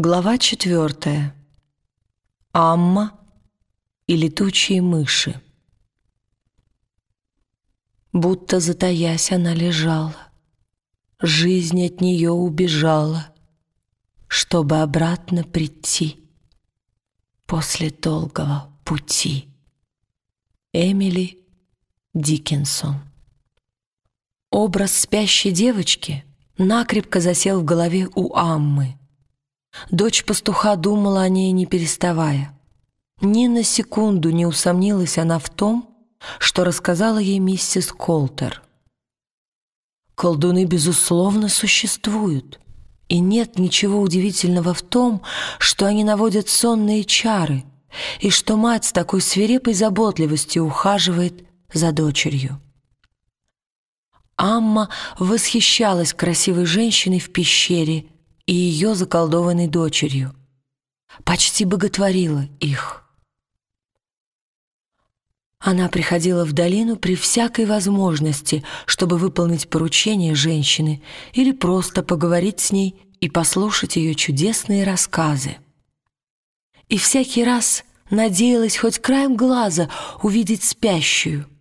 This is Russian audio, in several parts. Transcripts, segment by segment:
Глава четвертая. Амма и летучие мыши. Будто затаясь она лежала, Жизнь от нее убежала, Чтобы обратно прийти После долгого пути. Эмили Диккенсон. Образ спящей девочки накрепко засел в голове у Аммы. Дочь пастуха думала о ней, не переставая. Ни на секунду не усомнилась она в том, что рассказала ей миссис Колтер. Колдуны, безусловно, существуют, и нет ничего удивительного в том, что они наводят сонные чары, и что мать с такой свирепой заботливостью ухаживает за дочерью. Амма восхищалась красивой женщиной в пещере и ее заколдованной дочерью. Почти боготворила их. Она приходила в долину при всякой возможности, чтобы выполнить поручение женщины или просто поговорить с ней и послушать ее чудесные рассказы. И всякий раз надеялась хоть краем глаза увидеть спящую —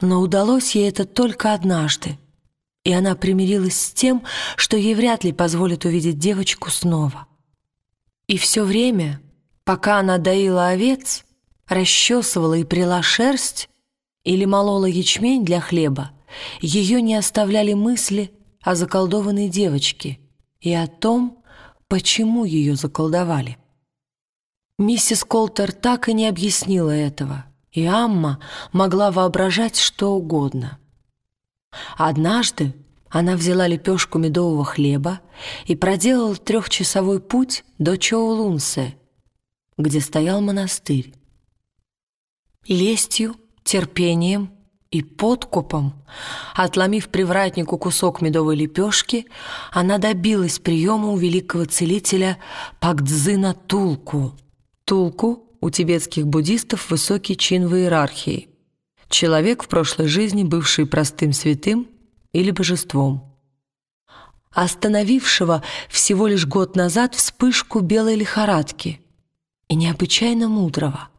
но удалось ей это только однажды, и она примирилась с тем, что ей вряд ли позволят увидеть девочку снова. И все время, пока она доила овец, расчесывала и прила шерсть или молола ячмень для хлеба, ее не оставляли мысли о заколдованной девочке и о том, почему ее заколдовали. Миссис Колтер так и не объяснила этого — и Амма могла воображать что угодно. Однажды она взяла лепешку медового хлеба и проделала трехчасовой путь до Чоулунсе, где стоял монастырь. Лестью, терпением и подкупом, отломив привратнику кусок медовой лепешки, она добилась приема у великого целителя Пагдзына Тулку. Тулку у тибетских буддистов высокий чин в иерархии. Человек в прошлой жизни, бывший простым святым или божеством. Остановившего всего лишь год назад вспышку белой лихорадки и необычайно мудрого.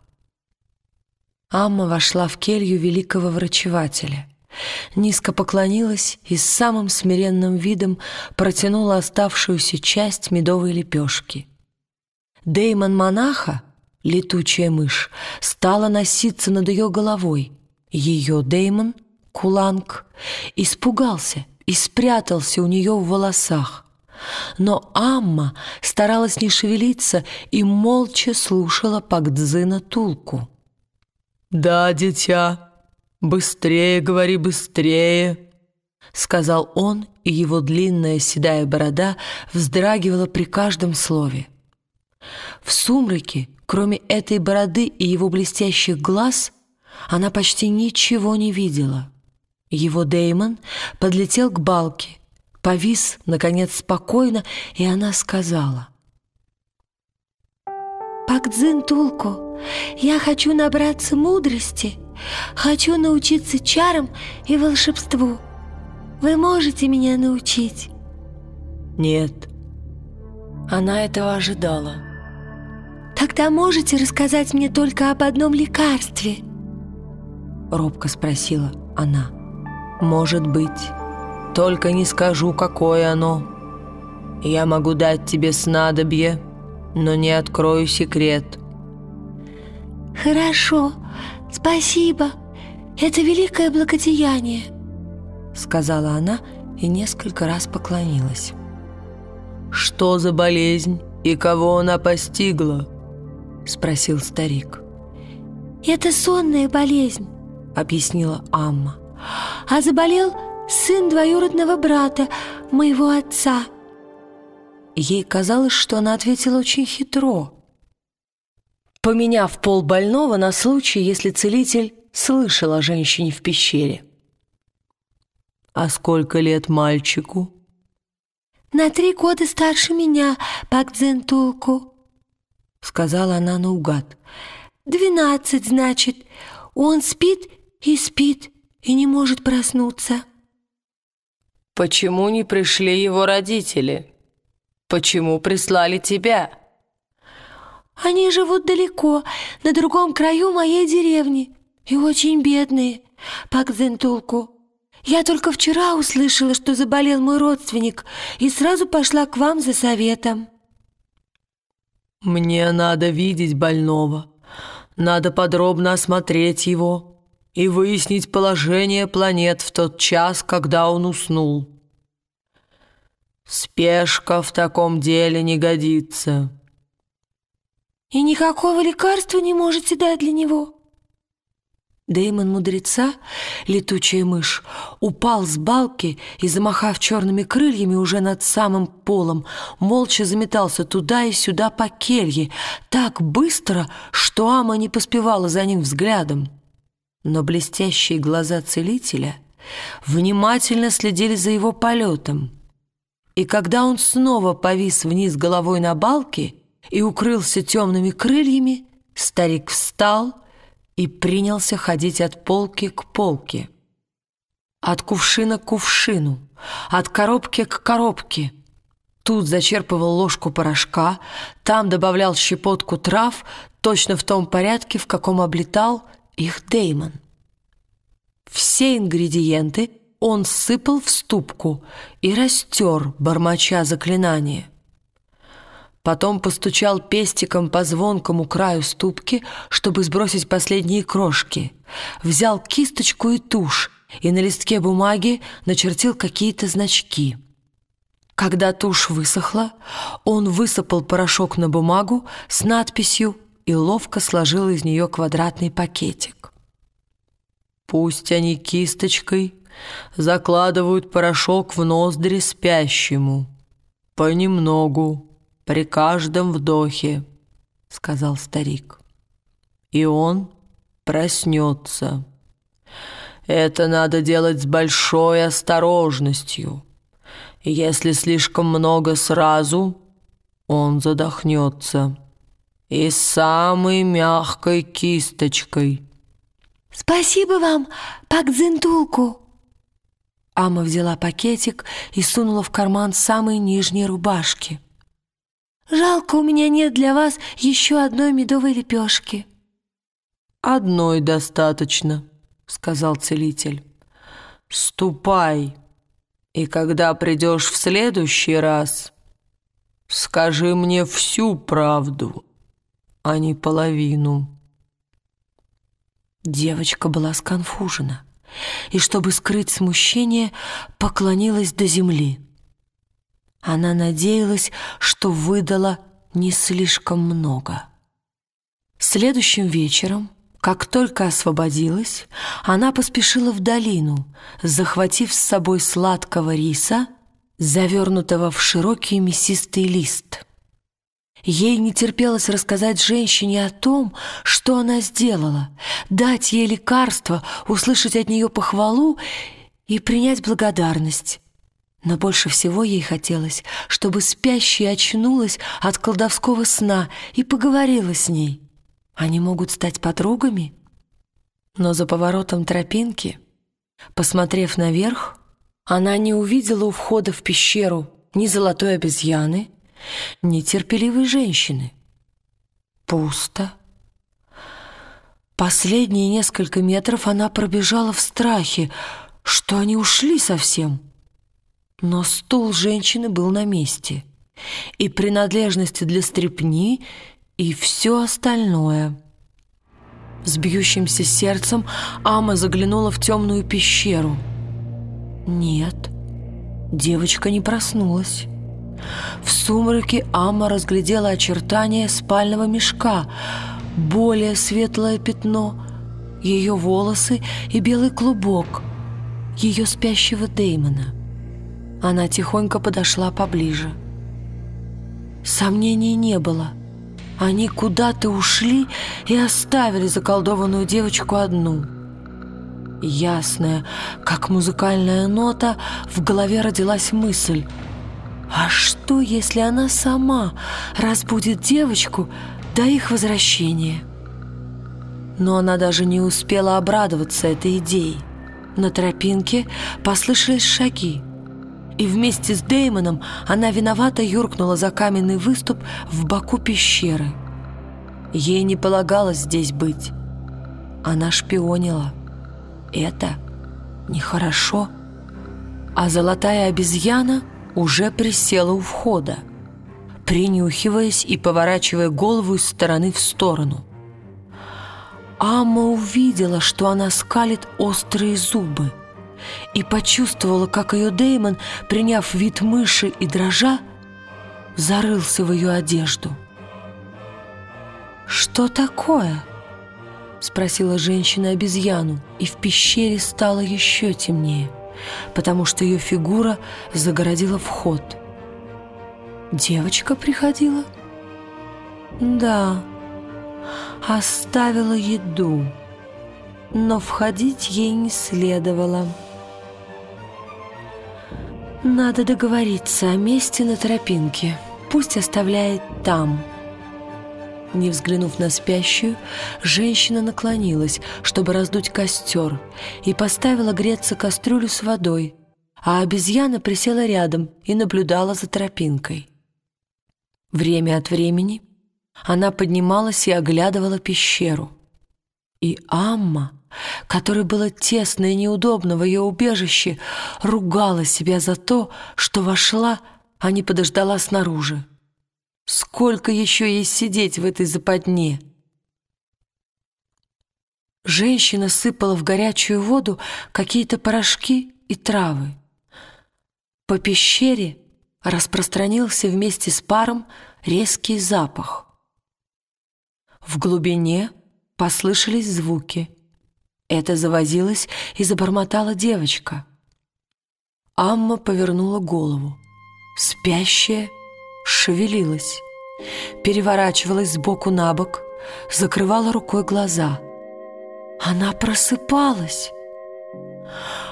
Амма вошла в келью великого врачевателя — низко поклонилась и с самым смиренным видом протянула оставшуюся часть медовой лепешки. Деймон монаха летучая мышь, стала носиться над ее головой. Ее Деймон, Куланг, испугался и спрятался у нее в волосах. Но Амма старалась не шевелиться и молча слушала Пагдзына Тулку. «Да, дитя, быстрее говори, быстрее!» Сказал он, и его длинная седая борода вздрагивала при каждом слове. В сумраке Кроме этой бороды и его блестящих глаз, она почти ничего не видела. Его Деймон подлетел к балке, повис, наконец, спокойно, и она сказала. «Пакдзин Тулку, я хочу набраться мудрости, хочу научиться чарам и волшебству. Вы можете меня научить?» «Нет». Она этого ожидала. «Тогда можете рассказать мне только об одном лекарстве?» Робко спросила она. «Может быть, только не скажу, какое оно. Я могу дать тебе снадобье, но не открою секрет». «Хорошо, спасибо. Это великое благодеяние», сказала она и несколько раз поклонилась. «Что за болезнь и кого она постигла?» — спросил старик. «Это сонная болезнь», — объяснила Амма. «А заболел сын двоюродного брата, моего отца». Ей казалось, что она ответила очень хитро, поменяв пол больного на случай, если целитель слышал о женщине в пещере. «А сколько лет мальчику?» «На три года старше меня, Пакдзентулку», сказала она наугад. «Двенадцать, значит. Он спит и спит, и не может проснуться». «Почему не пришли его родители?» Почему прислали тебя?» «Они живут далеко, на другом краю моей деревни, и очень бедные, Пакзентулку. Я только вчера услышала, что заболел мой родственник, и сразу пошла к вам за советом». «Мне надо видеть больного. Надо подробно осмотреть его и выяснить положение планет в тот час, когда он уснул. Спешка в таком деле не годится». «И никакого лекарства не можете дать для него?» Дэймон мудреца, летучая мышь, упал с балки и, замахав черными крыльями уже над самым полом, молча заметался туда и сюда по келье, так быстро, что Ама не поспевала за ним взглядом. Но блестящие глаза целителя внимательно следили за его полетом. И когда он снова повис вниз головой на балке и укрылся темными крыльями, старик встал — и принялся ходить от полки к полке, от кувшина к кувшину, от коробки к коробке. Тут зачерпывал ложку порошка, там добавлял щепотку трав, точно в том порядке, в каком облетал их Деймон. Все ингредиенты он сыпал в ступку и растер, бормоча заклинание. Потом постучал пестиком по звонкому краю ступки, чтобы сбросить последние крошки. Взял кисточку и тушь, и на листке бумаги начертил какие-то значки. Когда тушь высохла, он высыпал порошок на бумагу с надписью и ловко сложил из нее квадратный пакетик. «Пусть они кисточкой закладывают порошок в ноздри спящему, понемногу» при каждом вдохе», — сказал старик. «И он проснется. Это надо делать с большой осторожностью. Если слишком много сразу, он задохнется. И самой мягкой кисточкой». «Спасибо вам, Пакдзентулку!» Ама взяла пакетик и сунула в карман самой нижней рубашки. Жалко, у меня нет для вас еще одной медовой лепешки». «Одной достаточно», — сказал целитель. «Ступай, и когда придешь в следующий раз, скажи мне всю правду, а не половину». Девочка была сконфужена и, чтобы скрыть смущение, поклонилась до земли. Она надеялась, что выдала не слишком много. Следующим вечером, как только освободилась, она поспешила в долину, захватив с собой сладкого риса, завернутого в широкий мясистый лист. Ей не терпелось рассказать женщине о том, что она сделала, дать ей лекарство, услышать от нее похвалу и принять благодарность. Но больше всего ей хотелось, чтобы спящая очнулась от колдовского сна и поговорила с ней. Они могут стать подругами? Но за поворотом тропинки, посмотрев наверх, она не увидела у входа в пещеру ни золотой обезьяны, ни терпеливой женщины. Пусто. Последние несколько метров она пробежала в страхе, что они ушли совсем — но стул женщины был на месте, и принадлежности для стрепни, и все остальное. С бьющимся сердцем Ама заглянула в темную пещеру. Нет, девочка не проснулась. В сумраке Ама разглядела очертания спального мешка, более светлое пятно, ее волосы и белый клубок, ее спящего Деймона. Она тихонько подошла поближе. Сомнений не было. Они куда-то ушли и оставили заколдованную девочку одну. Ясная, как музыкальная нота, в голове родилась мысль. А что, если она сама разбудит девочку до их возвращения? Но она даже не успела обрадоваться этой идее. На тропинке послышались шаги. и вместе с Деймоном она виновато юркнула за каменный выступ в боку пещеры. Ей не полагалось здесь быть. Она шпионила. Это нехорошо. А золотая обезьяна уже присела у входа, принюхиваясь и поворачивая голову из стороны в сторону. Амма увидела, что она скалит острые зубы – и почувствовала, как ее Деймон, приняв вид мыши и дрожа, зарылся в ее одежду. «Что такое?» — спросила женщина обезьяну, и в пещере стало еще темнее, потому что ее фигура загородила вход. «Девочка приходила?» «Да, оставила еду, но входить ей не следовало». Надо договориться о месте на тропинке. Пусть оставляет там. Не взглянув на спящую, женщина наклонилась, чтобы раздуть костер, и поставила греться кастрюлю с водой, а обезьяна присела рядом и наблюдала за тропинкой. Время от времени она поднималась и оглядывала пещеру. И Амма которой было тесно и неудобно в ее убежище, ругала себя за то, что вошла, а не подождала снаружи. Сколько еще ей сидеть в этой западне? Женщина сыпала в горячую воду какие-то порошки и травы. По пещере распространился вместе с паром резкий запах. В глубине послышались звуки — это завозилась и забормотала девочка. Амма повернула голову. Спящая шевелилась, переворачивалась сбоку на бок, закрывала рукой глаза. Она просыпалась,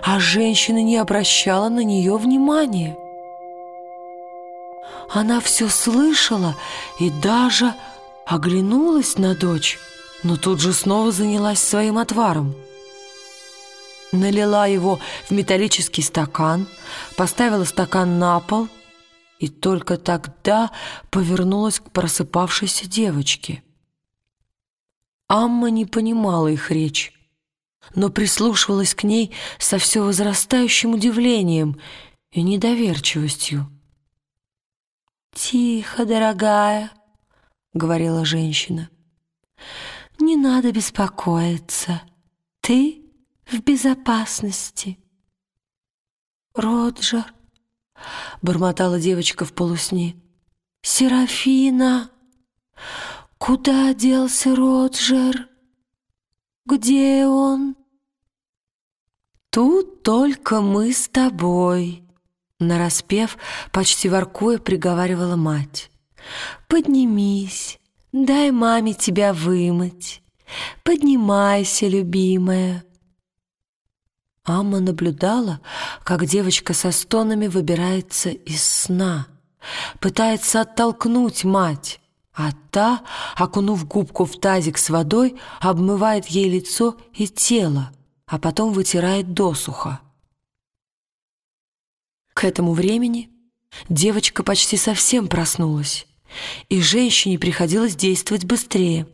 а женщина не обращала на нее внимания. Она все слышала и даже оглянулась на дочь, но тут же снова занялась своим отваром. Налила его в металлический стакан, поставила стакан на пол и только тогда повернулась к просыпавшейся девочке. Амма не понимала их речь, но прислушивалась к ней со все возрастающим удивлением и недоверчивостью. «Тихо, дорогая», — говорила женщина. Не надо беспокоиться. Ты в безопасности. Роджер, бормотала девочка в полусне. Серафина, куда делся Роджер? Где он? Тут только мы с тобой, нараспев, почти воркуя, приговаривала мать. Поднимись, Дай маме тебя вымыть. Поднимайся, любимая. Амма наблюдала, как девочка со стонами выбирается из сна, пытается оттолкнуть мать, а та, окунув губку в тазик с водой, обмывает ей лицо и тело, а потом вытирает досуха. К этому времени девочка почти совсем проснулась и женщине приходилось действовать быстрее.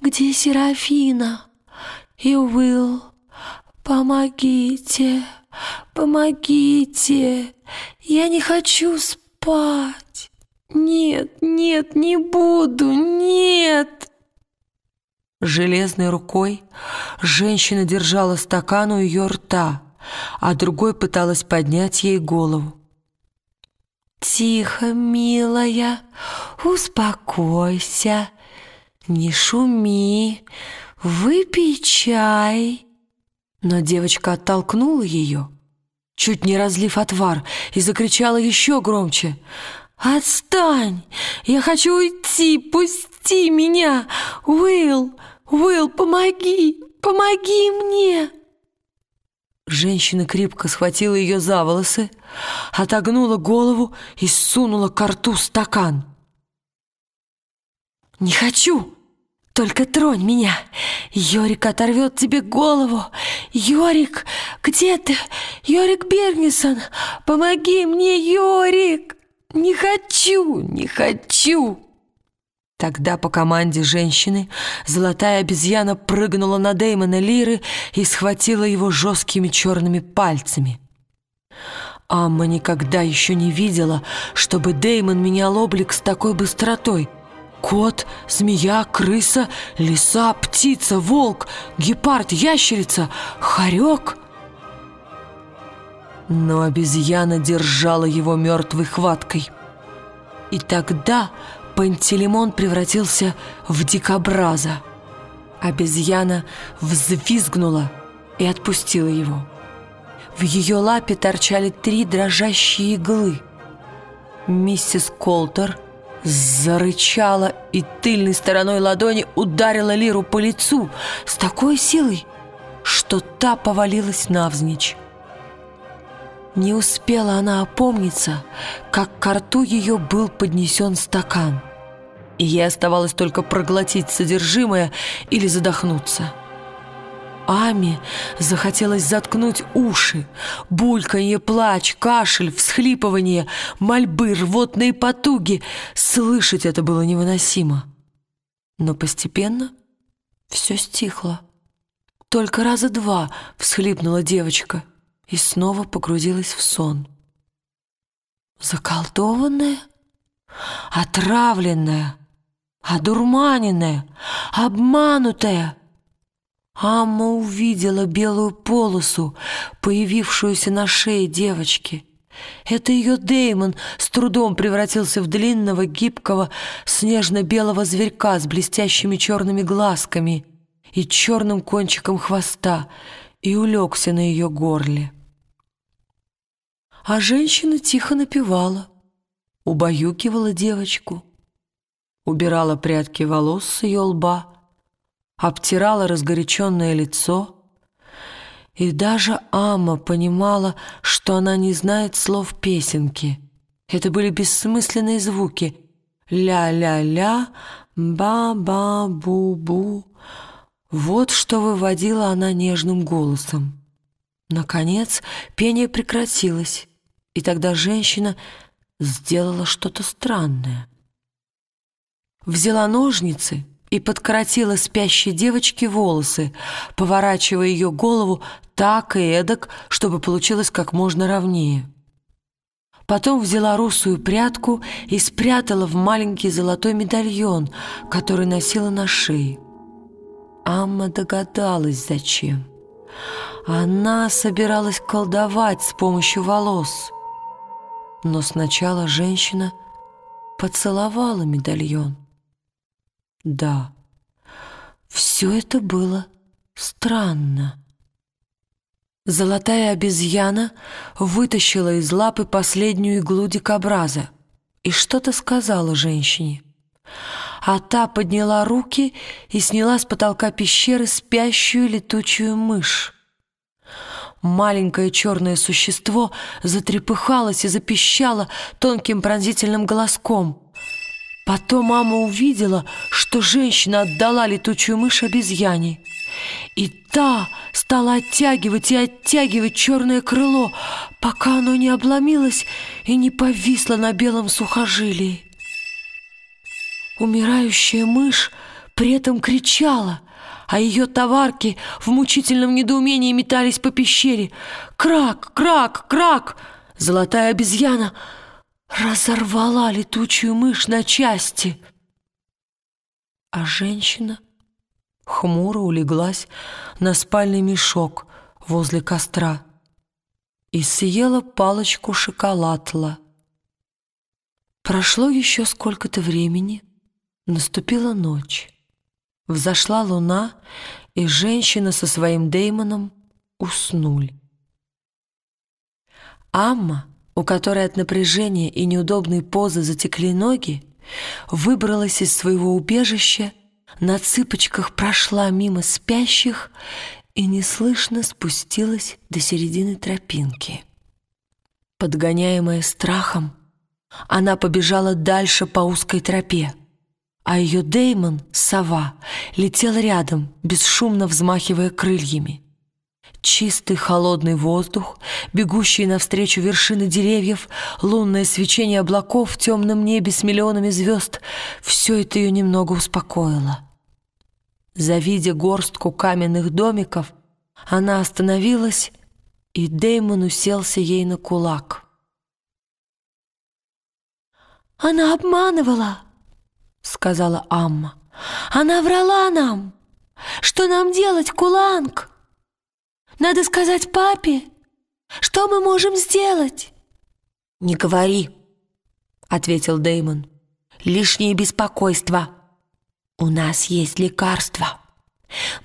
«Где Серафина? И Уилл? Помогите, помогите! Я не хочу спать! Нет, нет, не буду, нет!» Железной рукой женщина держала стакан у ее рта, а другой пыталась поднять ей голову. «Тихо, милая, успокойся, не шуми, выпей чай». Но девочка оттолкнула ее, чуть не разлив отвар, и закричала еще громче. «Отстань! Я хочу уйти! Пусти меня! Уилл! Уилл, помоги! Помоги мне!» Женщина крепко схватила ее за волосы, отогнула голову и сунула к рту стакан. «Не хочу! Только тронь меня. Йорик оторвет тебе голову. Йорик, где ты? Йорик Бернисон, помоги мне, Йорик! Не хочу, не хочу!» Тогда по команде женщины золотая обезьяна прыгнула на Дэймона Лиры и схватила его жесткими черными пальцами. Амма никогда еще не видела, чтобы Дэймон менял облик с такой быстротой. Кот, змея, крыса, лиса, птица, волк, гепард, ящерица, хорек. Но обезьяна держала его мертвой хваткой. И тогда Пантелеймон превратился в дикобраза. Обезьяна взвизгнула и отпустила его. В ее лапе торчали три дрожащие иглы. Миссис Колтер зарычала и тыльной стороной ладони ударила Лиру по лицу с такой силой, что та повалилась навзничь. Не успела она опомниться, как к рту ее был поднесен стакан, и ей оставалось только проглотить содержимое или задохнуться. Ами захотелось заткнуть уши. Бульканье, плач, кашель, всхлипывание, мольбы, рвотные потуги. Слышать это было невыносимо. Но постепенно все стихло. Только раза два всхлипнула девочка — и снова погрузилась в сон. Заколдованная, отравленная, одурманенная, обманутая. Амма увидела белую полосу, появившуюся на шее девочки. Это ее Деймон с трудом превратился в длинного, гибкого, снежно-белого зверька с блестящими черными глазками и черным кончиком хвоста и улегся на ее горле а женщина тихо напевала, убаюкивала девочку, убирала прядки волос с ее лба, обтирала разгоряченное лицо, и даже Ама понимала, что она не знает слов песенки. Это были бессмысленные звуки «ля-ля-ля», «ба-ба-бу-бу». Вот что выводила она нежным голосом. Наконец пение прекратилось и тогда женщина сделала что-то странное. Взяла ножницы и подкоротила спящей девочке волосы, поворачивая ее голову так и эдак, чтобы получилось как можно ровнее. Потом взяла русую прядку и спрятала в маленький золотой медальон, который носила на шее. Амма догадалась, зачем. Она собиралась колдовать с помощью волос. Но сначала женщина поцеловала медальон. Да, все это было странно. Золотая обезьяна вытащила из лапы последнюю иглу дикобраза и что-то сказала женщине. А та подняла руки и сняла с потолка пещеры спящую летучую мышь. Маленькое черное существо затрепыхалось и запищало тонким пронзительным голоском. Потом мама увидела, что женщина отдала летучую мышь обезьяне. И та стала оттягивать и оттягивать черное крыло, пока оно не обломилось и не повисло на белом сухожилии. Умирающая мышь при этом кричала, а ее товарки в мучительном недоумении метались по пещере. «Крак! Крак! Крак!» Золотая обезьяна разорвала летучую мышь на части. А женщина хмуро улеглась на спальный мешок возле костра и съела палочку шоколадла. Прошло еще сколько-то времени, наступила ночь. Взошла луна, и женщина со своим Деймоном уснули. Амма, у которой от напряжения и неудобной позы затекли ноги, выбралась из своего убежища, на цыпочках прошла мимо спящих и неслышно спустилась до середины тропинки. Подгоняемая страхом, она побежала дальше по узкой тропе. а ее Деймон, сова, летел рядом, бесшумно взмахивая крыльями. Чистый холодный воздух, бегущие навстречу вершины деревьев, лунное свечение облаков в темном небе с миллионами звезд — все это ее немного успокоило. Завидя горстку каменных домиков, она остановилась, и Деймон уселся ей на кулак. «Она обманывала!» — сказала Амма. «Она врала нам! Что нам делать, Куланг?» Надо сказать папе. Что мы можем сделать?» «Не говори», — ответил Деймон. «Лишнее беспокойство. У нас есть лекарство.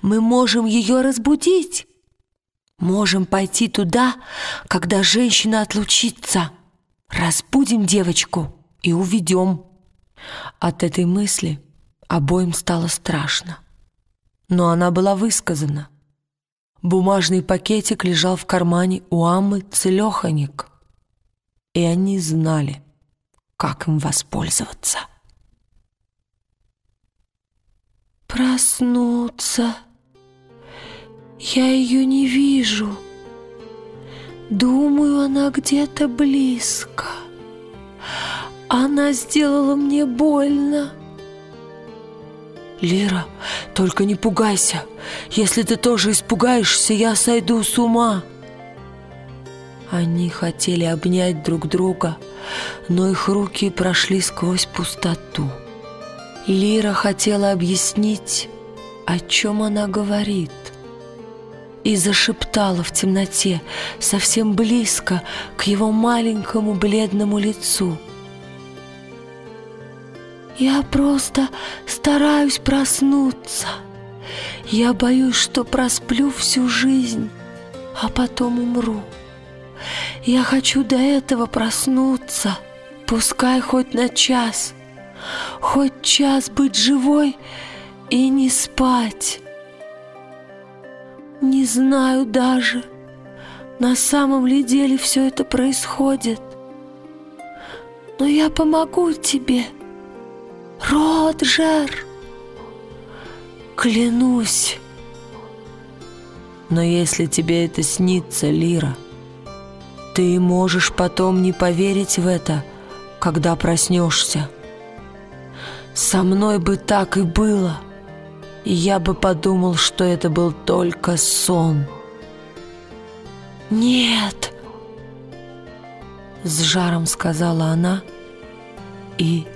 Мы можем ее разбудить. Можем пойти туда, когда женщина отлучится. Разбудим девочку и уведем». От этой мысли обоим стало страшно. Но она была высказана. Бумажный пакетик лежал в кармане у Аммы целеханик. И они знали, как им воспользоваться. «Проснуться. Я ее не вижу. Думаю, она где-то близко. Она сделала мне больно». «Лира, только не пугайся. Если ты тоже испугаешься, я сойду с ума». Они хотели обнять друг друга, но их руки прошли сквозь пустоту. Лира хотела объяснить, о чем она говорит, и зашептала в темноте совсем близко к его маленькому бледному лицу – я просто стараюсь проснуться. Я боюсь, что просплю всю жизнь, а потом умру. Я хочу до этого проснуться, пускай хоть на час, хоть час быть живой и не спать. Не знаю даже, на самом ли деле все это происходит. Но я помогу тебе — Роджер! Клянусь! Но если тебе это снится, Лира, ты можешь потом не поверить в это, когда проснешься. Со мной бы так и было, и я бы подумал, что это был только сон. «Нет!» С жаром сказала она и